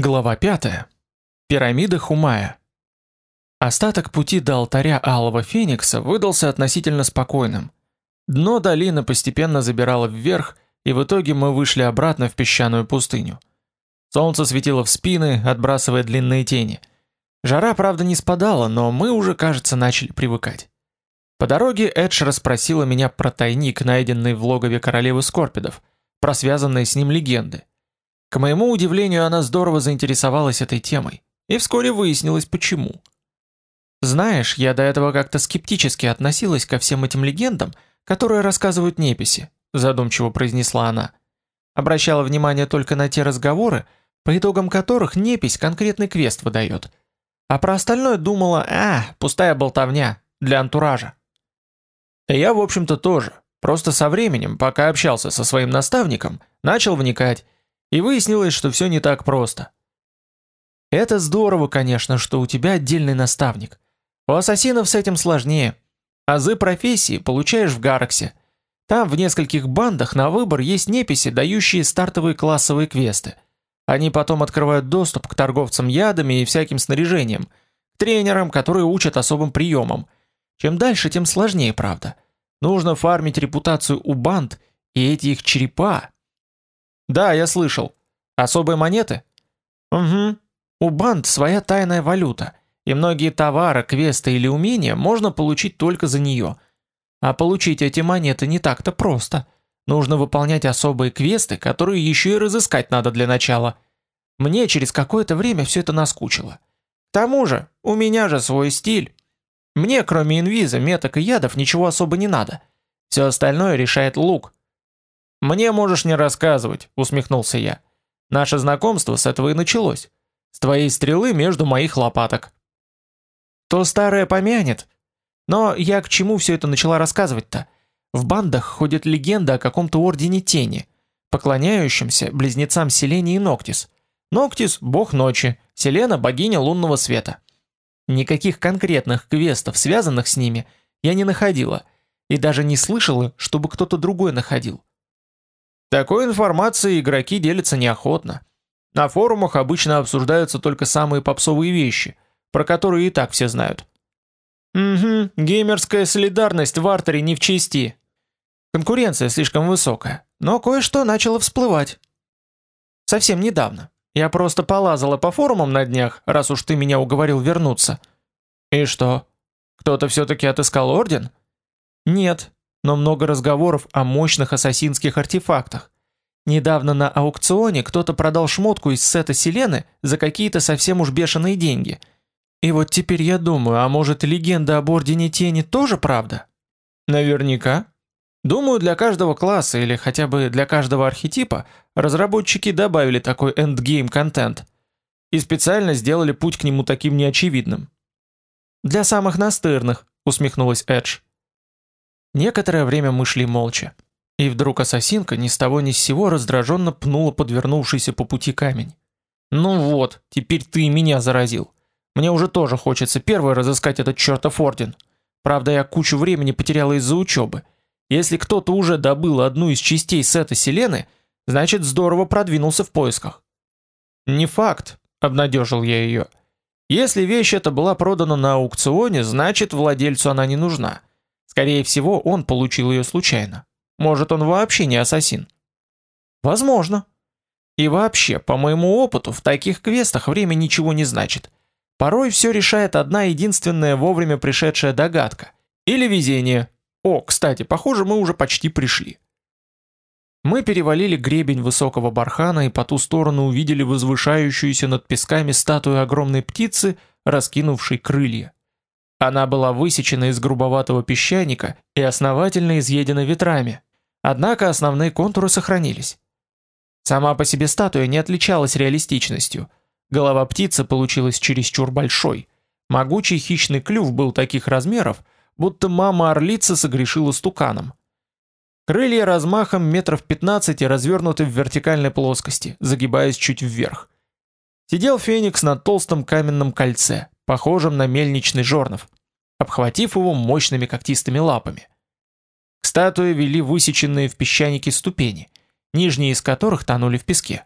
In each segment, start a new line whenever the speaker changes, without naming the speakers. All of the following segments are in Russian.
Глава 5. Пирамида Хумая. Остаток пути до алтаря Алого Феникса выдался относительно спокойным. Дно долины постепенно забирало вверх, и в итоге мы вышли обратно в песчаную пустыню. Солнце светило в спины, отбрасывая длинные тени. Жара, правда, не спадала, но мы уже, кажется, начали привыкать. По дороге Эдж расспросила меня про тайник, найденный в логове королевы Скорпидов, про связанные с ним легенды. К моему удивлению, она здорово заинтересовалась этой темой, и вскоре выяснилось почему. Знаешь, я до этого как-то скептически относилась ко всем этим легендам, которые рассказывают неписи, задумчиво произнесла она. Обращала внимание только на те разговоры, по итогам которых непись конкретный квест выдает. А про остальное думала, а, пустая болтовня, для антуража. я, в общем-то, тоже. Просто со временем, пока общался со своим наставником, начал вникать, и выяснилось, что все не так просто. Это здорово, конечно, что у тебя отдельный наставник. У ассасинов с этим сложнее. Азы профессии получаешь в Гараксе. Там в нескольких бандах на выбор есть неписи, дающие стартовые классовые квесты. Они потом открывают доступ к торговцам ядами и всяким снаряжением, к тренерам, которые учат особым приемам. Чем дальше, тем сложнее, правда. Нужно фармить репутацию у банд, и эти их черепа да, я слышал. Особые монеты? Угу. У банд своя тайная валюта, и многие товары, квесты или умения можно получить только за нее. А получить эти монеты не так-то просто. Нужно выполнять особые квесты, которые еще и разыскать надо для начала. Мне через какое-то время все это наскучило. К тому же, у меня же свой стиль. Мне, кроме инвиза, меток и ядов, ничего особо не надо. Все остальное решает лук. «Мне можешь не рассказывать», — усмехнулся я. «Наше знакомство с этого и началось. С твоей стрелы между моих лопаток». «То старое помянет. Но я к чему все это начала рассказывать-то? В бандах ходит легенда о каком-то ордене тени, поклоняющемся близнецам Селене и Ноктис. Ноктис — бог ночи, Селена — богиня лунного света. Никаких конкретных квестов, связанных с ними, я не находила, и даже не слышала, чтобы кто-то другой находил. Такой информацией игроки делятся неохотно. На форумах обычно обсуждаются только самые попсовые вещи, про которые и так все знают. Угу, геймерская солидарность в артере не в чести. Конкуренция слишком высокая, но кое-что начало всплывать. Совсем недавно. Я просто полазала по форумам на днях, раз уж ты меня уговорил вернуться. И что? Кто-то все-таки отыскал орден? Нет, но много разговоров о мощных ассасинских артефактах. Недавно на аукционе кто-то продал шмотку из сета Селены за какие-то совсем уж бешеные деньги. И вот теперь я думаю, а может легенда об Ордене Тени тоже правда? Наверняка. Думаю, для каждого класса или хотя бы для каждого архетипа разработчики добавили такой эндгейм контент и специально сделали путь к нему таким неочевидным. Для самых настырных, усмехнулась Эдж. Некоторое время мы шли молча. И вдруг ассасинка ни с того ни с сего раздраженно пнула подвернувшийся по пути камень. «Ну вот, теперь ты меня заразил. Мне уже тоже хочется первой разыскать этот чертов орден. Правда, я кучу времени потеряла из-за учебы. Если кто-то уже добыл одну из частей сета Селены, значит здорово продвинулся в поисках». «Не факт», — обнадежил я ее. «Если вещь эта была продана на аукционе, значит владельцу она не нужна. Скорее всего, он получил ее случайно. Может, он вообще не ассасин. Возможно. И вообще, по моему опыту, в таких квестах время ничего не значит. Порой все решает одна единственная вовремя пришедшая догадка. Или везение. О, кстати, похоже, мы уже почти пришли. Мы перевалили гребень высокого бархана и по ту сторону увидели возвышающуюся над песками статую огромной птицы, раскинувшей крылья. Она была высечена из грубоватого песчаника и основательно изъедена ветрами. Однако основные контуры сохранились. Сама по себе статуя не отличалась реалистичностью. Голова птицы получилась чересчур большой. Могучий хищный клюв был таких размеров, будто мама-орлица согрешила стуканом. Крылья размахом метров 15 развернуты в вертикальной плоскости, загибаясь чуть вверх. Сидел феникс на толстом каменном кольце, похожем на мельничный жорнов, обхватив его мощными когтистыми лапами. К статуе вели высеченные в песчанике ступени, нижние из которых тонули в песке.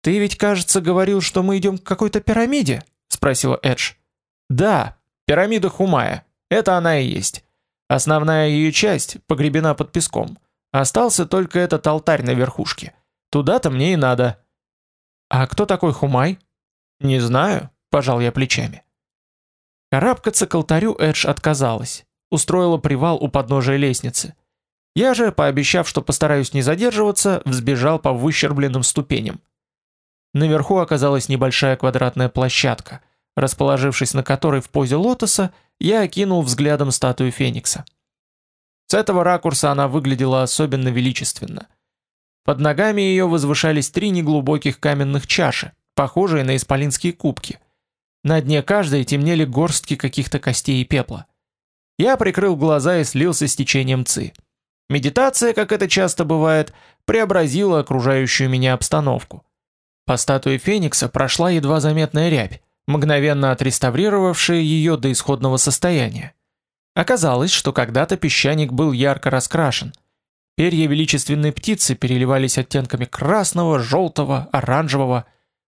«Ты ведь, кажется, говорил, что мы идем к какой-то пирамиде?» — спросила Эдж. «Да, пирамида Хумая. Это она и есть. Основная ее часть погребена под песком. Остался только этот алтарь на верхушке. Туда-то мне и надо». «А кто такой Хумай?» «Не знаю», — пожал я плечами. Карабкаться к алтарю Эдж отказалась. Устроила привал у подножия лестницы. Я же, пообещав, что постараюсь не задерживаться, взбежал по выщербленным ступеням. Наверху оказалась небольшая квадратная площадка, расположившись на которой в позе лотоса, я окинул взглядом статую Феникса. С этого ракурса она выглядела особенно величественно. Под ногами ее возвышались три неглубоких каменных чаши, похожие на исполинские кубки. На дне каждой темнели горстки каких-то костей и пепла. Я прикрыл глаза и слился с течением ци. Медитация, как это часто бывает, преобразила окружающую меня обстановку. По статуе Феникса прошла едва заметная рябь, мгновенно отреставрировавшая ее до исходного состояния. Оказалось, что когда-то песчаник был ярко раскрашен. Перья величественной птицы переливались оттенками красного, желтого, оранжевого.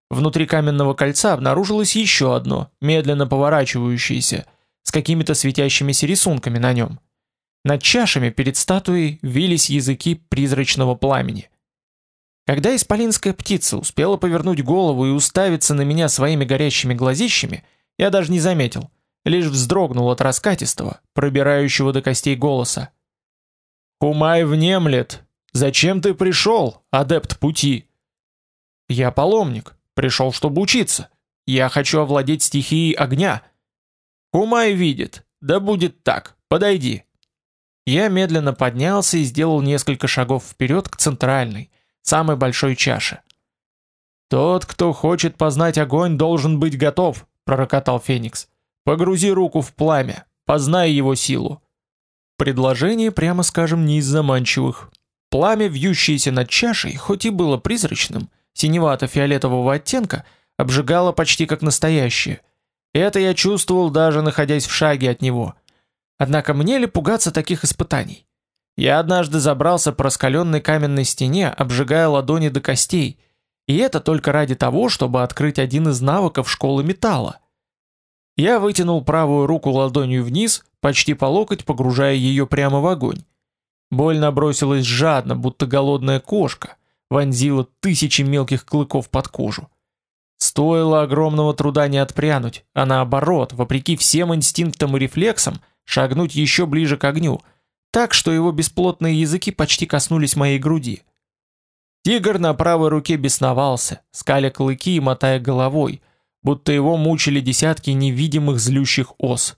Внутри каменного кольца обнаружилось еще одно, медленно поворачивающееся, с какими-то светящимися рисунками на нем. Над чашами перед статуей вились языки призрачного пламени. Когда исполинская птица успела повернуть голову и уставиться на меня своими горящими глазищами, я даже не заметил, лишь вздрогнул от раскатистого, пробирающего до костей голоса. «Хумай внемлет! Зачем ты пришел, адепт пути?» «Я паломник, пришел, чтобы учиться. Я хочу овладеть стихией огня». «Хумай видит, да будет так, подойди». Я медленно поднялся и сделал несколько шагов вперед к центральной, самой большой чаше. «Тот, кто хочет познать огонь, должен быть готов», — пророкотал Феникс. «Погрузи руку в пламя, познай его силу». Предложение, прямо скажем, не из заманчивых. Пламя, вьющееся над чашей, хоть и было призрачным, синевато-фиолетового оттенка, обжигало почти как настоящее. Это я чувствовал даже находясь в шаге от него. Однако мне ли пугаться таких испытаний? Я однажды забрался по раскаленной каменной стене, обжигая ладони до костей, и это только ради того, чтобы открыть один из навыков школы металла. Я вытянул правую руку ладонью вниз, почти по локоть погружая ее прямо в огонь. Боль набросилась жадно, будто голодная кошка, вонзила тысячи мелких клыков под кожу. Стоило огромного труда не отпрянуть, а наоборот, вопреки всем инстинктам и рефлексам, шагнуть еще ближе к огню — так, что его бесплотные языки почти коснулись моей груди. Тигр на правой руке бесновался, скаля клыки и мотая головой, будто его мучили десятки невидимых злющих ос.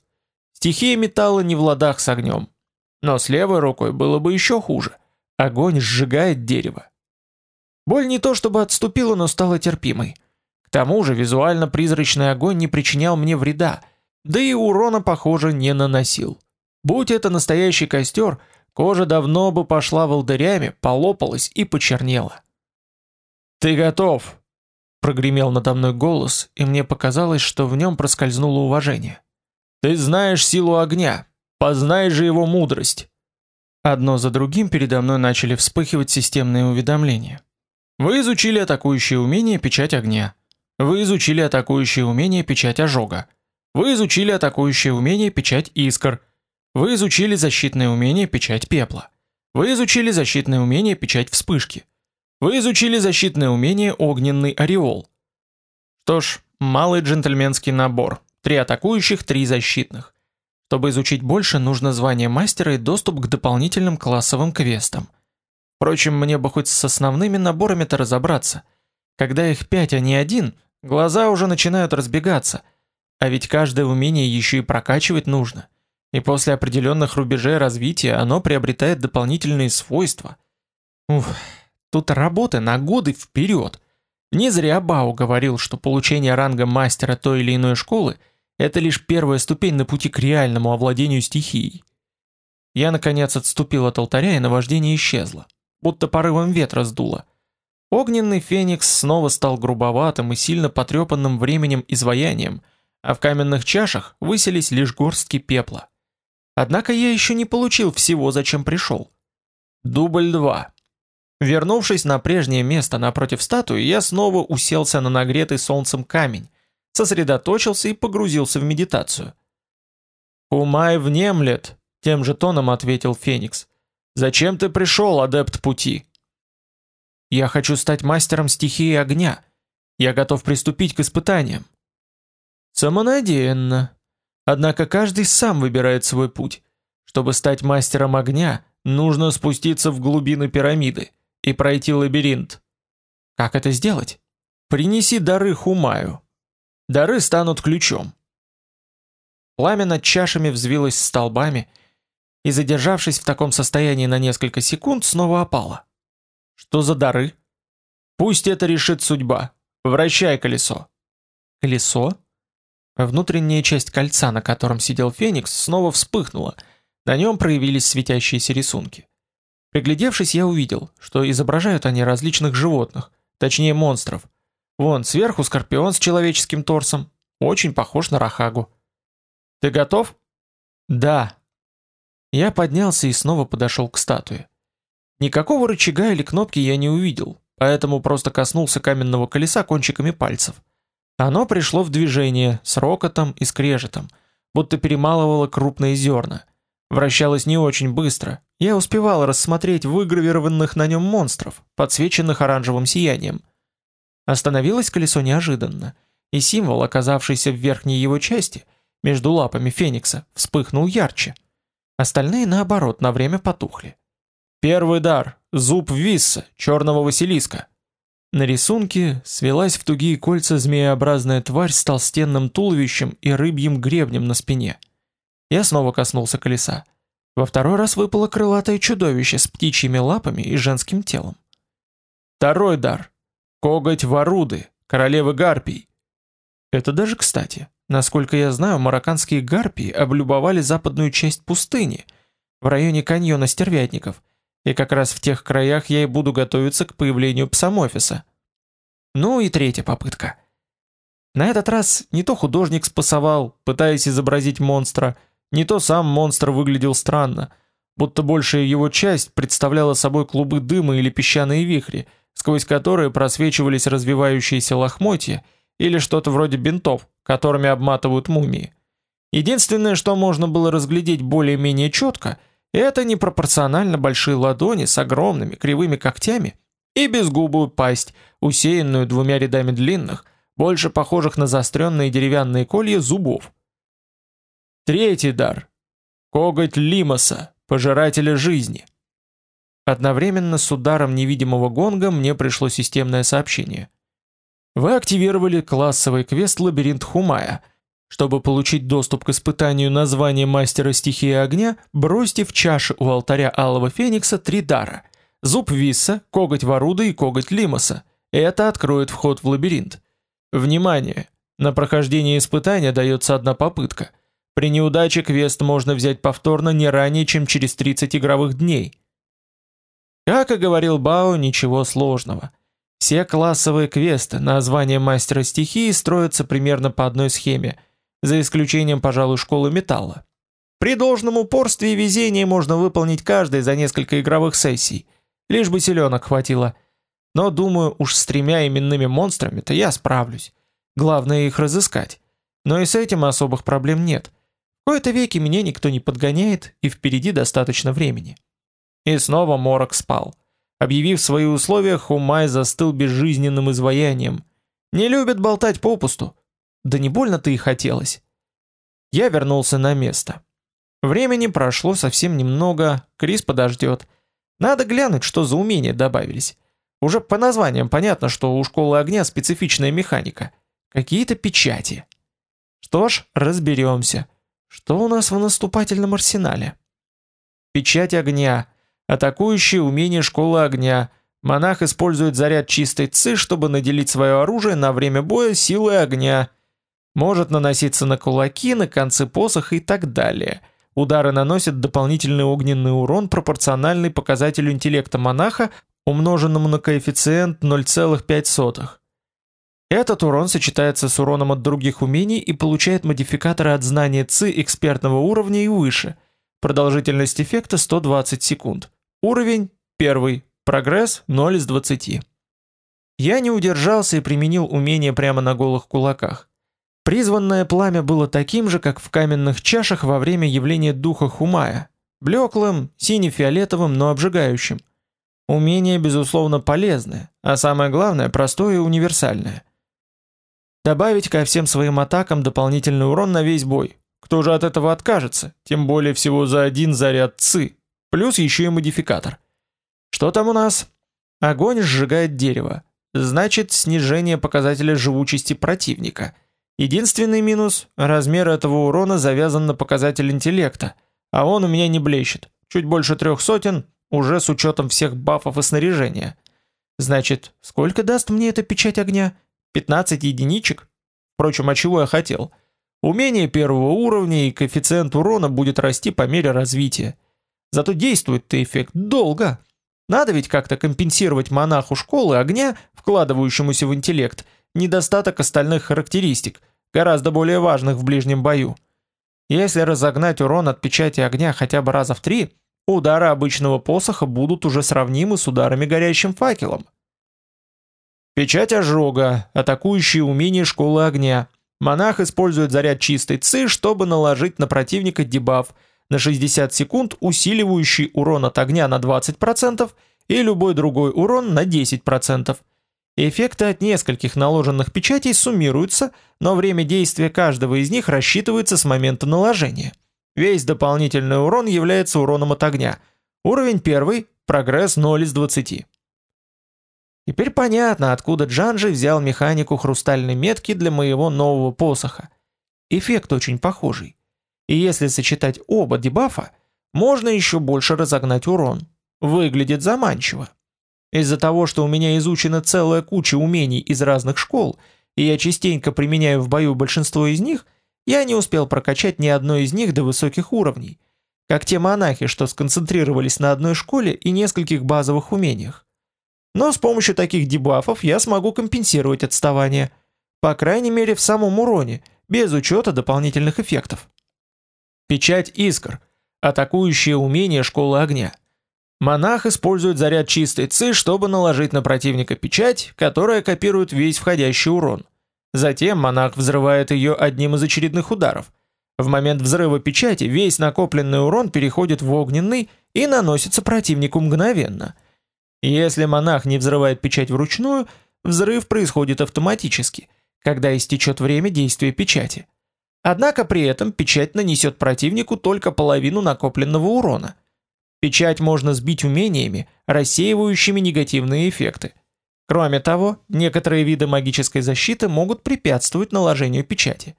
Стихия металла не в ладах с огнем. Но с левой рукой было бы еще хуже. Огонь сжигает дерево. Боль не то чтобы отступила, но стала терпимой. К тому же визуально призрачный огонь не причинял мне вреда, да и урона, похоже, не наносил. Будь это настоящий костер, кожа давно бы пошла волдырями, полопалась и почернела. «Ты готов!» — прогремел надо мной голос, и мне показалось, что в нем проскользнуло уважение. «Ты знаешь силу огня, познай же его мудрость!» Одно за другим передо мной начали вспыхивать системные уведомления. Вы изучили атакующее умение печать огня. Вы изучили атакующее умение печать ожога. Вы изучили атакующее умение печать искр. Вы изучили защитное умение печать пепла. Вы изучили защитное умение печать вспышки. Вы изучили защитное умение огненный ореол. Что ж, малый джентльменский набор. Три атакующих, три защитных. Чтобы изучить больше, нужно звание мастера и доступ к дополнительным классовым квестам. Впрочем, мне бы хоть с основными наборами-то разобраться. Когда их пять, а не один, глаза уже начинают разбегаться. А ведь каждое умение еще и прокачивать нужно и после определенных рубежей развития оно приобретает дополнительные свойства. Уф, тут работы на годы вперед. Не зря Бао говорил, что получение ранга мастера той или иной школы – это лишь первая ступень на пути к реальному овладению стихией. Я, наконец, отступил от алтаря, и наваждение исчезло, будто порывом ветра сдуло. Огненный феникс снова стал грубоватым и сильно потрепанным временем изваянием, а в каменных чашах выселись лишь горстки пепла. Однако я еще не получил всего, зачем пришел. Дубль 2. Вернувшись на прежнее место напротив статуи, я снова уселся на нагретый солнцем камень, сосредоточился и погрузился в медитацию. «Умай внемлет», — тем же тоном ответил Феникс. «Зачем ты пришел, адепт пути?» «Я хочу стать мастером стихии огня. Я готов приступить к испытаниям». «Самонадеянно. Однако каждый сам выбирает свой путь. Чтобы стать мастером огня, нужно спуститься в глубины пирамиды и пройти лабиринт. Как это сделать? Принеси дары Хумаю. Дары станут ключом. Пламя над чашами взвилось столбами и, задержавшись в таком состоянии на несколько секунд, снова опало. Что за дары? Пусть это решит судьба. Вращай колесо. Колесо? Внутренняя часть кольца, на котором сидел Феникс, снова вспыхнула. На нем проявились светящиеся рисунки. Приглядевшись, я увидел, что изображают они различных животных, точнее монстров. Вон, сверху скорпион с человеческим торсом, очень похож на рахагу. Ты готов? Да. Я поднялся и снова подошел к статуе. Никакого рычага или кнопки я не увидел, поэтому просто коснулся каменного колеса кончиками пальцев. Оно пришло в движение с рокотом и скрежетом, будто перемалывало крупные зерна. Вращалось не очень быстро. Я успевал рассмотреть выгравированных на нем монстров, подсвеченных оранжевым сиянием. Остановилось колесо неожиданно, и символ, оказавшийся в верхней его части, между лапами Феникса, вспыхнул ярче. Остальные, наоборот, на время потухли. Первый дар — зуб Висса, черного Василиска. На рисунке свелась в тугие кольца змееобразная тварь с толстенным туловищем и рыбьим гребнем на спине. Я снова коснулся колеса. Во второй раз выпало крылатое чудовище с птичьими лапами и женским телом. Второй дар — коготь Варуды, королевы Гарпий. Это даже кстати. Насколько я знаю, марокканские гарпии облюбовали западную часть пустыни, в районе каньона Стервятников, и как раз в тех краях я и буду готовиться к появлению псамофиса. Ну и третья попытка. На этот раз не то художник спасовал, пытаясь изобразить монстра, не то сам монстр выглядел странно, будто большая его часть представляла собой клубы дыма или песчаные вихри, сквозь которые просвечивались развивающиеся лохмотья или что-то вроде бинтов, которыми обматывают мумии. Единственное, что можно было разглядеть более-менее четко, это непропорционально большие ладони с огромными кривыми когтями и безгубую пасть, усеянную двумя рядами длинных, больше похожих на заостренные деревянные колья зубов. Третий дар. Коготь Лимоса, пожирателя жизни. Одновременно с ударом невидимого гонга мне пришло системное сообщение – вы активировали классовый квест «Лабиринт Хумая». Чтобы получить доступ к испытанию на звание мастера стихии огня, бросьте в чаше у алтаря Алого Феникса три дара. Зуб Висса, коготь Варуда и коготь Лимоса. Это откроет вход в лабиринт. Внимание! На прохождение испытания дается одна попытка. При неудаче квест можно взять повторно не ранее, чем через 30 игровых дней. Как и говорил Бао, ничего сложного – все классовые квесты на звание мастера стихии строятся примерно по одной схеме, за исключением, пожалуй, школы металла. При должном упорстве и везении можно выполнить каждый за несколько игровых сессий, лишь бы силенок хватило. Но думаю, уж с тремя именными монстрами-то я справлюсь. Главное их разыскать. Но и с этим особых проблем нет. В кои-то веки меня никто не подгоняет, и впереди достаточно времени. И снова Морок спал. Объявив свои условия, Хумай застыл безжизненным изваянием. Не любит болтать попусту. Да не больно-то и хотелось. Я вернулся на место. Времени прошло совсем немного, Крис подождет. Надо глянуть, что за умения добавились. Уже по названиям понятно, что у школы огня специфичная механика. Какие-то печати. Что ж, разберемся. Что у нас в наступательном арсенале? Печать огня — Атакующее умение школы огня. Монах использует заряд чистой ци, чтобы наделить свое оружие на время боя силой огня. Может наноситься на кулаки, на концы посоха и так далее. Удары наносят дополнительный огненный урон, пропорциональный показателю интеллекта монаха, умноженному на коэффициент 0,5. Этот урон сочетается с уроном от других умений и получает модификаторы от знания ЦИ экспертного уровня и выше. Продолжительность эффекта 120 секунд. Уровень 1. Прогресс 0 из 20. Я не удержался и применил умение прямо на голых кулаках. Призванное пламя было таким же, как в каменных чашах во время явления духа Хумая, блеклым, сине-фиолетовым, но обжигающим. Умение, безусловно, полезное, а самое главное, простое и универсальное. Добавить ко всем своим атакам дополнительный урон на весь бой. Кто же от этого откажется? Тем более всего за один заряд ЦИ. Плюс еще и модификатор. Что там у нас? Огонь сжигает дерево. Значит, снижение показателя живучести противника. Единственный минус – размер этого урона завязан на показатель интеллекта, а он у меня не блещет. Чуть больше трех сотен, уже с учетом всех бафов и снаряжения. Значит, сколько даст мне эта печать огня? 15 единичек? Впрочем, а чего я хотел? Умение первого уровня и коэффициент урона будет расти по мере развития. Зато действует-то эффект долго. Надо ведь как-то компенсировать монаху школы огня, вкладывающемуся в интеллект, недостаток остальных характеристик, гораздо более важных в ближнем бою. Если разогнать урон от печати огня хотя бы раза в три, удары обычного посоха будут уже сравнимы с ударами горящим факелом. Печать ожога, атакующие умения школы огня. Монах использует заряд чистой ци, чтобы наложить на противника дебаф – на 60 секунд усиливающий урон от огня на 20% и любой другой урон на 10%. Эффекты от нескольких наложенных печатей суммируются, но время действия каждого из них рассчитывается с момента наложения. Весь дополнительный урон является уроном от огня. Уровень 1, прогресс 0 из 20. Теперь понятно, откуда Джанжи взял механику хрустальной метки для моего нового посоха. Эффект очень похожий. И если сочетать оба дебафа, можно еще больше разогнать урон. Выглядит заманчиво. Из-за того, что у меня изучена целая куча умений из разных школ, и я частенько применяю в бою большинство из них, я не успел прокачать ни одной из них до высоких уровней, как те монахи, что сконцентрировались на одной школе и нескольких базовых умениях. Но с помощью таких дебафов я смогу компенсировать отставание, по крайней мере в самом уроне, без учета дополнительных эффектов. Печать искр. Атакующее умение школы огня. Монах использует заряд чистой ци, чтобы наложить на противника печать, которая копирует весь входящий урон. Затем монах взрывает ее одним из очередных ударов. В момент взрыва печати весь накопленный урон переходит в огненный и наносится противнику мгновенно. Если монах не взрывает печать вручную, взрыв происходит автоматически, когда истечет время действия печати. Однако при этом печать нанесет противнику только половину накопленного урона. Печать можно сбить умениями, рассеивающими негативные эффекты. Кроме того, некоторые виды магической защиты могут препятствовать наложению печати.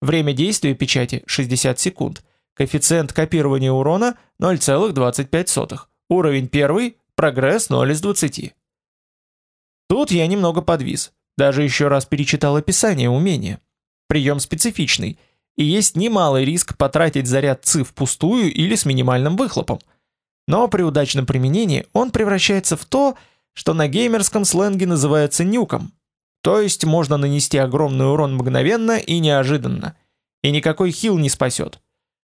Время действия печати 60 секунд. Коэффициент копирования урона 0,25. Уровень 1, прогресс 0 из 20. Тут я немного подвис. Даже еще раз перечитал описание умения. Прием специфичный, и есть немалый риск потратить заряд ЦИ впустую или с минимальным выхлопом. Но при удачном применении он превращается в то, что на геймерском сленге называется нюком. То есть можно нанести огромный урон мгновенно и неожиданно. И никакой хил не спасет.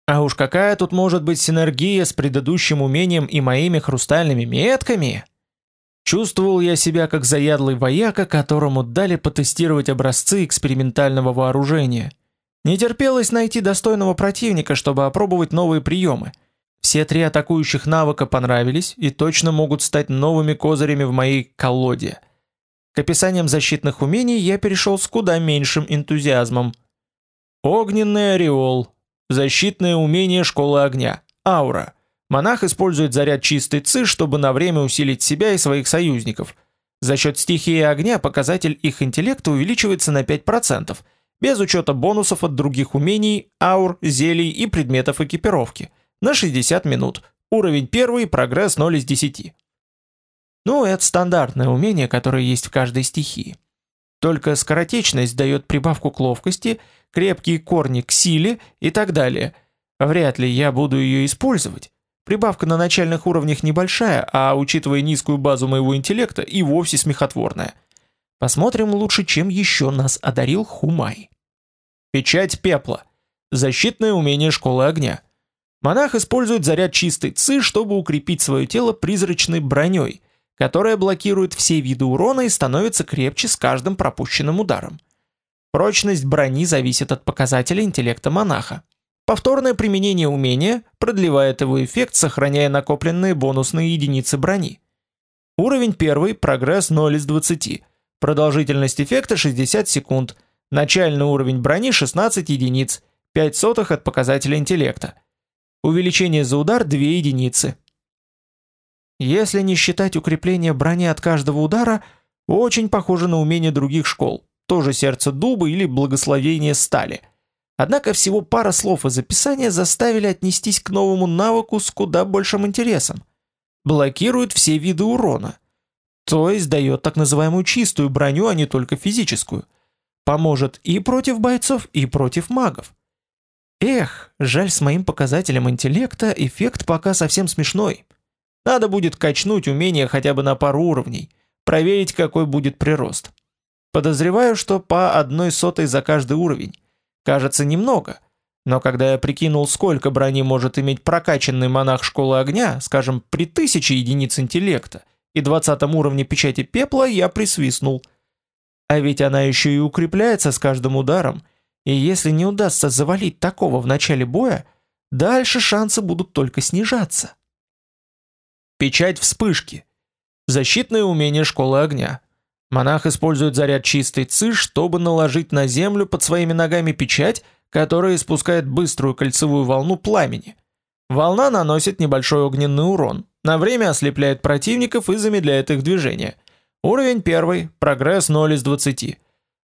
А уж какая тут может быть синергия с предыдущим умением и моими хрустальными метками? Чувствовал я себя как заядлый вояка, которому дали потестировать образцы экспериментального вооружения. Не терпелось найти достойного противника, чтобы опробовать новые приемы. Все три атакующих навыка понравились и точно могут стать новыми козырями в моей колоде. К описаниям защитных умений я перешел с куда меньшим энтузиазмом. Огненный ореол. Защитное умение школы огня. Аура. Монах использует заряд чистой ци, чтобы на время усилить себя и своих союзников. За счет стихии огня показатель их интеллекта увеличивается на 5%, без учета бонусов от других умений, аур, зелий и предметов экипировки, на 60 минут. Уровень 1, прогресс 0 из 10. Ну, это стандартное умение, которое есть в каждой стихии. Только скоротечность дает прибавку к ловкости, крепкие корни к силе и так далее. Вряд ли я буду ее использовать. Прибавка на начальных уровнях небольшая, а учитывая низкую базу моего интеллекта, и вовсе смехотворная. Посмотрим лучше, чем еще нас одарил Хумай. Печать пепла. Защитное умение школы огня. Монах использует заряд чистой ци, чтобы укрепить свое тело призрачной броней, которая блокирует все виды урона и становится крепче с каждым пропущенным ударом. Прочность брони зависит от показателя интеллекта монаха. Повторное применение умения продлевает его эффект, сохраняя накопленные бонусные единицы брони. Уровень 1, прогресс 0 из 20. Продолжительность эффекта 60 секунд. Начальный уровень брони 16 единиц, 5 сотых от показателя интеллекта. Увеличение за удар 2 единицы. Если не считать укрепление брони от каждого удара, очень похоже на умение других школ, тоже сердце дуба или благословение стали. Однако всего пара слов из описания заставили отнестись к новому навыку с куда большим интересом. Блокирует все виды урона. То есть дает так называемую чистую броню, а не только физическую. Поможет и против бойцов, и против магов. Эх, жаль с моим показателем интеллекта эффект пока совсем смешной. Надо будет качнуть умение хотя бы на пару уровней, проверить какой будет прирост. Подозреваю, что по одной сотой за каждый уровень. Кажется немного, но когда я прикинул, сколько брони может иметь прокачанный монах школы огня, скажем, при тысяче единиц интеллекта и двадцатом уровне печати пепла, я присвистнул. А ведь она еще и укрепляется с каждым ударом, и если не удастся завалить такого в начале боя, дальше шансы будут только снижаться. Печать вспышки. Защитное умение школы огня. Монах использует заряд чистой ци, чтобы наложить на землю под своими ногами печать, которая испускает быструю кольцевую волну пламени. Волна наносит небольшой огненный урон, на время ослепляет противников и замедляет их движение. Уровень 1, прогресс 0 из 20.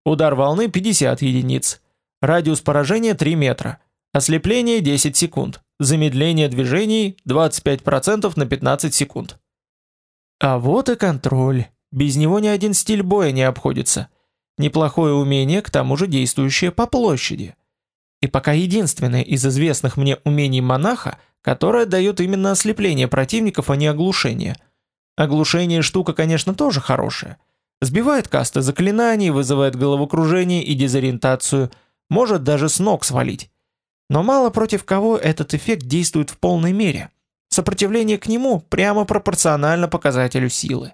Удар волны 50 единиц. Радиус поражения 3 метра. Ослепление 10 секунд. Замедление движений 25% на 15 секунд. А вот и контроль. Без него ни один стиль боя не обходится. Неплохое умение, к тому же действующее по площади. И пока единственное из известных мне умений монаха, которое дает именно ослепление противников, а не оглушение. Оглушение штука, конечно, тоже хорошая. Сбивает касты заклинаний, вызывает головокружение и дезориентацию, может даже с ног свалить. Но мало против кого этот эффект действует в полной мере. Сопротивление к нему прямо пропорционально показателю силы.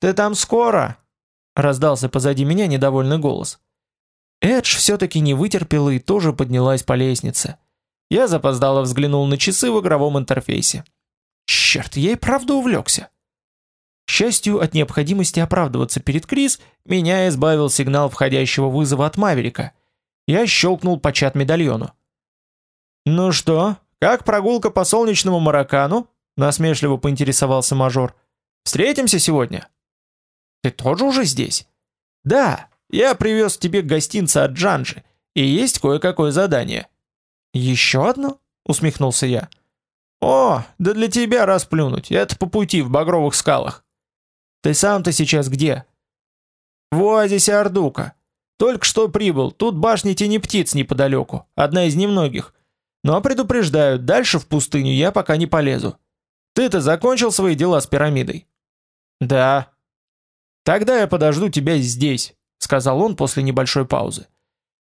«Ты там скоро?» — раздался позади меня недовольный голос. Эдж все-таки не вытерпела и тоже поднялась по лестнице. Я запоздало взглянул на часы в игровом интерфейсе. Черт, я и правда увлекся. К счастью, от необходимости оправдываться перед Крис, меня избавил сигнал входящего вызова от Маверика. Я щелкнул по чат-медальону. «Ну что, как прогулка по солнечному Маракану?» насмешливо поинтересовался мажор. «Встретимся сегодня?» Ты тоже уже здесь? Да, я привез тебе гостинца от Джанжи, и есть кое-какое задание. Еще одно? Усмехнулся я. О, да для тебя расплюнуть, это по пути в Багровых скалах. Ты сам-то сейчас где? В оазисе Ардука. Только что прибыл, тут башня тени птиц неподалеку, одна из немногих. Но предупреждаю, дальше в пустыню я пока не полезу. Ты-то закончил свои дела с пирамидой? Да, Тогда я подожду тебя здесь, сказал он после небольшой паузы.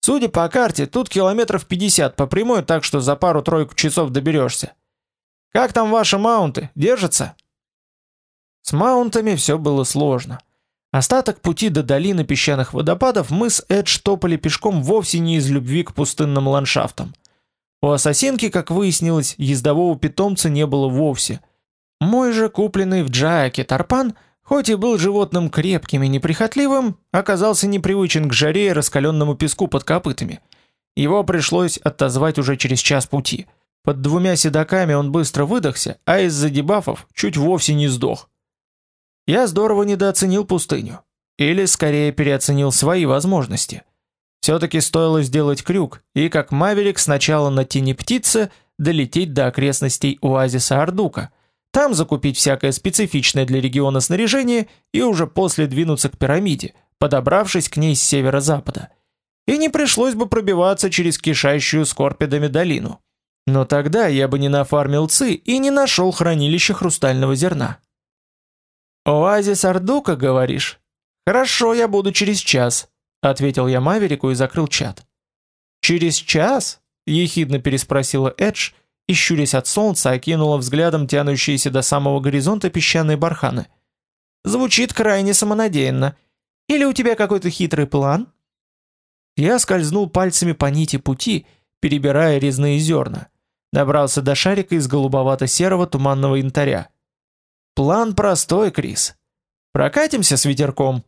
Судя по карте, тут километров 50 по прямой, так что за пару-тройку часов доберешься. Как там ваши маунты? Держатся? С маунтами все было сложно. Остаток пути до долины песчаных водопадов мы с Эдж топали пешком вовсе не из любви к пустынным ландшафтам. У ассасинки, как выяснилось, ездового питомца не было вовсе. Мой же купленный в Джаяке Тарпан – Хоть и был животным крепким и неприхотливым, оказался непривычен к жаре и раскаленному песку под копытами. Его пришлось отозвать уже через час пути. Под двумя седаками он быстро выдохся, а из-за дебафов чуть вовсе не сдох. Я здорово недооценил пустыню. Или, скорее, переоценил свои возможности. Все-таки стоило сделать крюк, и как Маверик сначала на тени птицы долететь до окрестностей оазиса Ардука – там закупить всякое специфичное для региона снаряжение и уже после двинуться к пирамиде, подобравшись к ней с северо-запада. И не пришлось бы пробиваться через кишащую скорпидами долину. Но тогда я бы не нафармил ци и не нашел хранилище хрустального зерна. «Оазис Ардука, говоришь? Хорошо, я буду через час», — ответил я Маверику и закрыл чат. «Через час?» — ехидно переспросила Эдж — и, щурясь от солнца, окинула взглядом тянущиеся до самого горизонта песчаные барханы.
Звучит крайне самонадеянно. Или у тебя какой-то хитрый план?»
Я скользнул пальцами по нити пути, перебирая резные зерна. Добрался до шарика из голубовато-серого туманного янтаря. «План простой, Крис. Прокатимся с ветерком».